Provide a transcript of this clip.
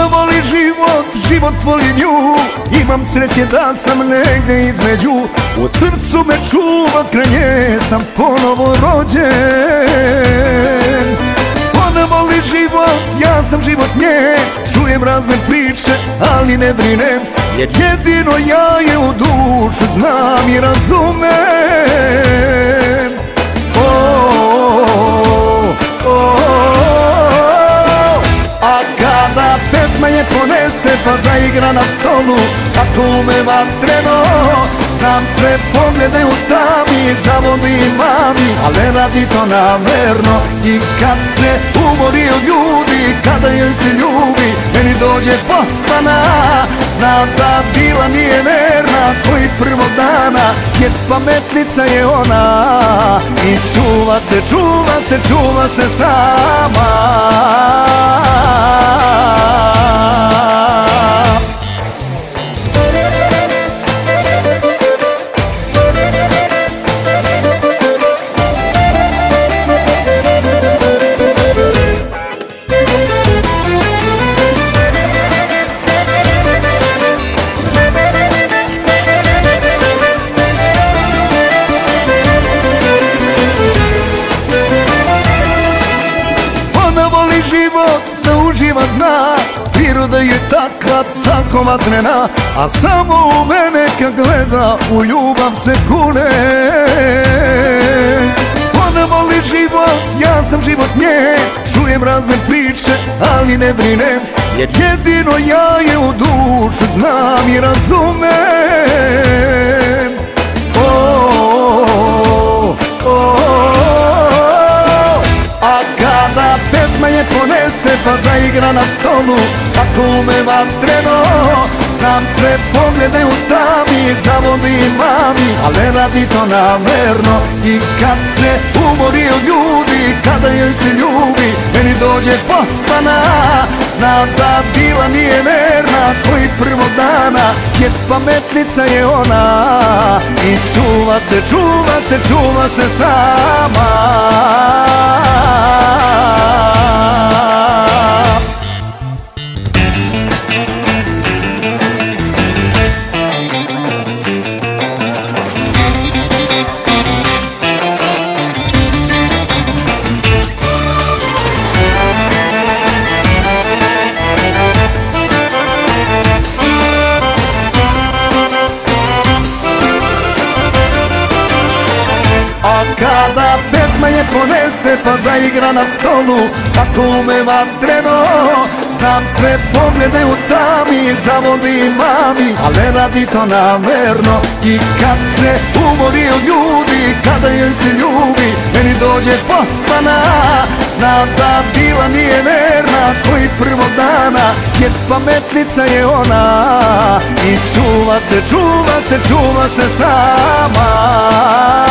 Ona voli život, život voli nju. Imam sreće da sam negdje između. U srcu me čuva, kraj sam ponovo rođen. Ona voli život, ja sam život nje. Čujem razne priče, ali ne brinem. Jer jedino ja je u dušu znam i razumem ponese pa zaigra na stolu Kako ume vatreno. Znam sve poglede u tami Zavoli mami Ali ne radi to namerno I kad se umori od ljudi Kada joj se ljubi Meni dođe pospana. Znam da bila mi je verna Koji prvog dana Jer pametnica je ona. I čuva se, čuva se, čuva se sama život da uživa zna Priroda je takva, tako vatrena A samo u mene kad gleda u ljubav se kune Ona voli život, ja sam život nje Čujem razne priče, ali ne brinem Jer jedino ja je u dušu znam i razumem pa zaigra na stolu Kako ume vatreno. Znam sve poglede u tami Zavoli mami Ali ne radi to namerno. I kad se umori od ljudi Kada joj se ljubi Meni dođe pospana. Znam da bila mi je verna Koji prvog dana Jer pametnica je ona. I čuva se, čuva se, čuva se sama pesma je ponese pa zaigra na stolu Kako ume vatreno Znam sve poglede u tami Zavoli mami Ali ne radi to namerno. I kad se umori od ljudi Kada joj se ljubi Meni dođe pospana. Znam da bila mi je verna Koji prvog dana Jer pametnica je ona. I čuva se, čuva se, čuva se sama